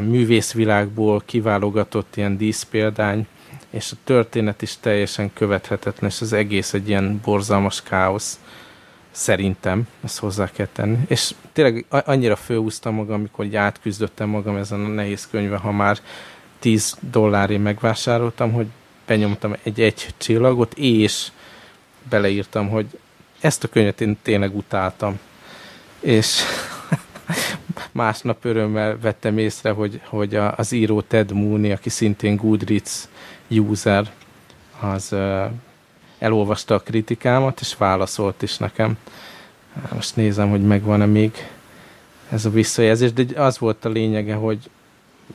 művészvilágból kiválogatott ilyen díszpéldány, és a történet is teljesen követhetetlen, és az egész egy ilyen borzalmas káosz. Szerintem, ezt hozzá kell tenni. És tényleg annyira fölhúztam magam, amikor így átküzdöttem magam ezen a nehéz könyve, ha már 10 dollárért megvásároltam, hogy benyomtam egy egy csillagot, és beleírtam, hogy ezt a könyvet én tényleg utáltam. És másnap örömmel vettem észre, hogy, hogy az író Ted Mooney, aki szintén Goodreads user, az elolvasta a kritikámat, és válaszolt is nekem. Most nézem, hogy megvan-e még ez a visszajelzés, de az volt a lényege, hogy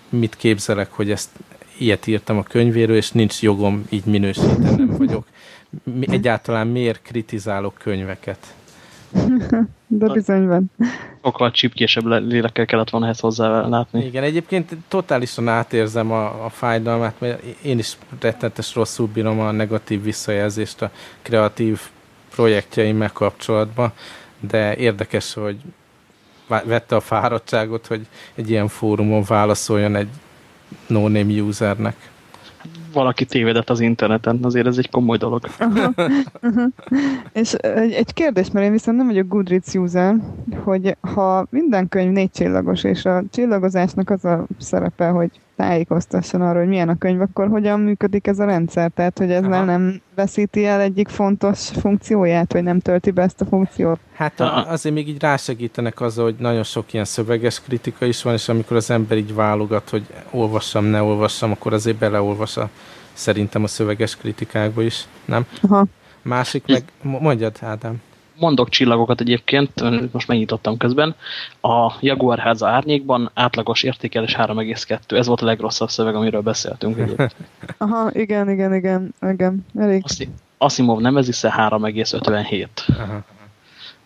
mit képzelek, hogy ezt ilyet írtam a könyvéről, és nincs jogom így minősíteni, nem vagyok. Egyáltalán miért kritizálok könyveket? De bizony van. Sokkal csipkésebb lélekkel kellett volna ehhez hozzá látni. Igen, egyébként totálisan átérzem a, a fájdalmát, mert én is rettenetes rosszul bírom a negatív visszajelzést a kreatív projektjeimmel kapcsolatban, de érdekes, hogy vette a fáradtságot, hogy egy ilyen fórumon válaszoljon egy no-name usernek valaki tévedett az interneten, azért ez egy komoly dolog. És egy, egy kérdés, mert én viszont nem vagyok Goodreads user, hogy ha minden könyv négy csillagos, és a csillagozásnak az a szerepe, hogy tájékoztasson arról, hogy milyen a könyv, akkor hogyan működik ez a rendszer? Tehát, hogy ez nem veszíti el egyik fontos funkcióját, vagy nem tölti be ezt a funkciót? Hát a, azért még így rásegítenek azzal, hogy nagyon sok ilyen szöveges kritika is van, és amikor az ember így válogat, hogy olvassam, ne olvassam, akkor azért beleolvas a, szerintem a szöveges kritikákba is, nem? Aha. Másik meg, mondjad, Ádám mondok csillagokat egyébként, most megnyitottam közben. A Jaguar háza árnyékban átlagos értékelés 3,2. Ez volt a legrosszabb szöveg, amiről beszéltünk egyébként. Aha, igen, igen, igen, igen, elég. Asimov Nemesis 3,57.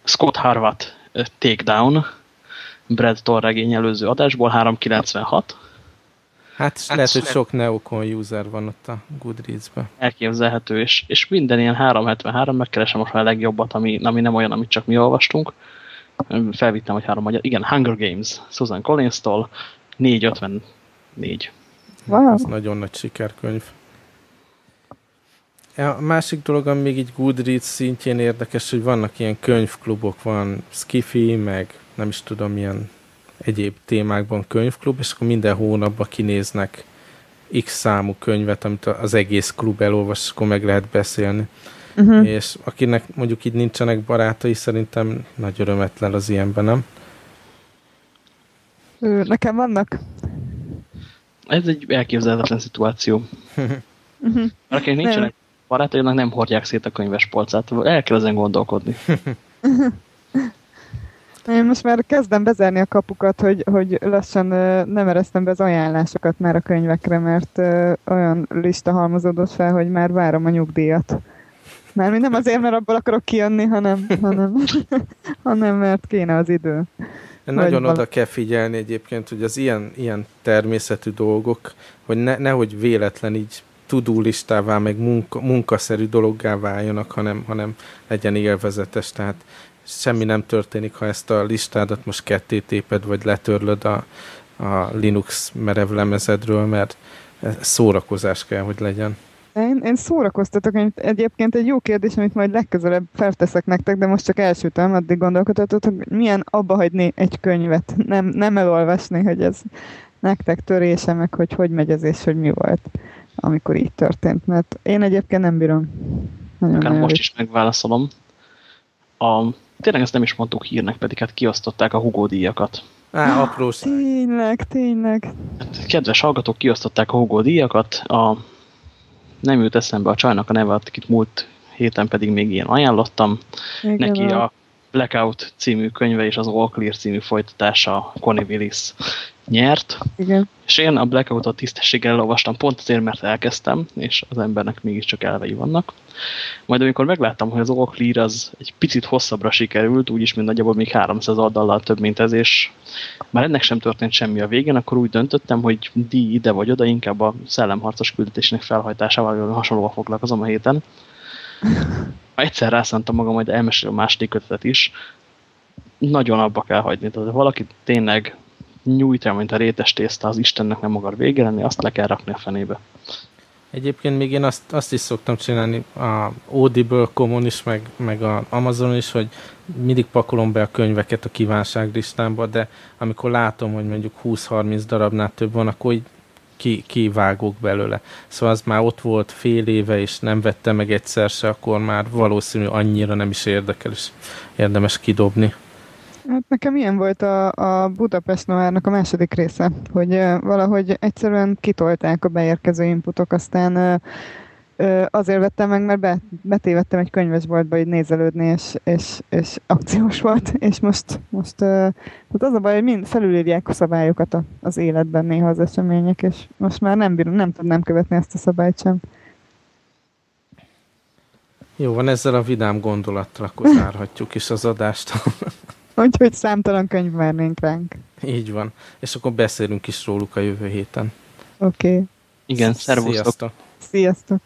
Scott Harvat Takedown, Brad Torregény előző adásból 396. Hát, hát lehet, hogy sok Neocon user van ott a Goodreads-ben. Elképzelhető, és, és minden ilyen 373, megkeresem most már a legjobbat, ami, ami nem olyan, amit csak mi olvastunk. Felvittem, hogy három magyar. Igen, Hunger Games, Susan Collins-tól, 454. Wow. Ez nagyon nagy sikerkönyv. A másik dolog, ami még így Goodreads szintjén érdekes, hogy vannak ilyen könyvklubok, van Skiffy, meg nem is tudom milyen egyéb témákban könyvklub, és akkor minden hónapban kinéznek x számú könyvet, amit az egész klub elolvas, akkor meg lehet beszélni. Uh-huh. És akinek mondjuk így nincsenek barátai, szerintem nagy örömetlen az ilyenben, nem? Nekem vannak. Ez egy elképzelhetetlen szituáció. uh-huh. Akinek nincsenek barátai, nem hordják szét a könyves polcát. El kell ezen gondolkodni. Én most már kezdem bezárni a kapukat, hogy, hogy lassan nem eresztem be az ajánlásokat már a könyvekre, mert olyan lista halmozódott fel, hogy már várom a nyugdíjat. Mármint nem azért, mert abból akarok kijönni, hanem, hanem, hanem mert kéne az idő. Nagyon oda kell figyelni egyébként, hogy az ilyen, ilyen természetű dolgok, hogy ne, nehogy véletlen így tudólistává, meg munka, munkaszerű dologgá váljanak, hanem, hanem legyen élvezetes. Tehát semmi nem történik, ha ezt a listádat most ketté téped, vagy letörlöd a, a Linux merev lemezedről, mert szórakozás kell, hogy legyen. Én, én szórakoztatok, egyébként egy jó kérdés, amit majd legközelebb felteszek nektek, de most csak elsütöm, addig gondolkodhatok, hogy milyen abba hagyni egy könyvet, nem, nem elolvasni, hogy ez nektek törése, meg hogy hogy megy ez és hogy mi volt, amikor így történt, mert én egyébként nem bírom. Nagyon, nagyon most is megválaszolom. A Tényleg ezt nem is mondtuk hírnek, pedig hát kiosztották a Hugo díjakat. Á, aprós. Tényleg, tényleg. Hát, kedves hallgatók, kiosztották a Hugo díjakat. A, nem jut eszembe a csajnak a neve, akit múlt héten pedig még ilyen ajánlottam. Igen, Neki a Blackout című könyve és az All Clear című folytatása Connie Willis nyert. Igen. És én a Blackoutot tisztességgel olvastam pont azért, mert elkezdtem, és az embernek mégiscsak elvei vannak. Majd amikor megláttam, hogy az All az egy picit hosszabbra sikerült, úgyis, mint nagyjából még 300 oldallal több, mint ez, és már ennek sem történt semmi a végén, akkor úgy döntöttem, hogy díj ide vagy oda, inkább a szellemharcos küldetésének felhajtásával hasonlóan foglalkozom a héten. Egyszer rászántam magam, hogy elmesél a második kötetet is, nagyon abba kell hagyni. Tehát valaki tényleg nyújtja, mint a rétes tészta, az Istennek nem akar vége lenni, azt le kell rakni a fenébe. Egyébként még én azt, azt is szoktam csinálni a Audible Common is, meg, meg a Amazon is, hogy mindig pakolom be a könyveket a kívánságlistámba, de amikor látom, hogy mondjuk 20-30 darabnál több van, akkor így ki, kivágok belőle. Szóval az már ott volt fél éve, és nem vettem meg egyszer se, akkor már valószínű annyira nem is érdekel, és érdemes kidobni. Hát nekem ilyen volt a, a Budapest Noárnak a második része, hogy valahogy egyszerűen kitolták a beérkező inputok, aztán azért vettem meg, mert be, betévettem egy könyvesboltba így nézelődni, és, és, és akciós volt, és most, most tehát az a baj, hogy mind felülírják a szabályokat az életben néha az események, és most már nem bírom, nem tudnám követni ezt a szabályt sem. Jó, van ezzel a vidám gondolattal, akkor zárhatjuk is az adást. Úgyhogy számtalan könyv várnénk ránk. Így van. És akkor beszélünk is róluk a jövő héten. Oké. Okay. Igen, szervusztok. Sziasztok. Sziasztok.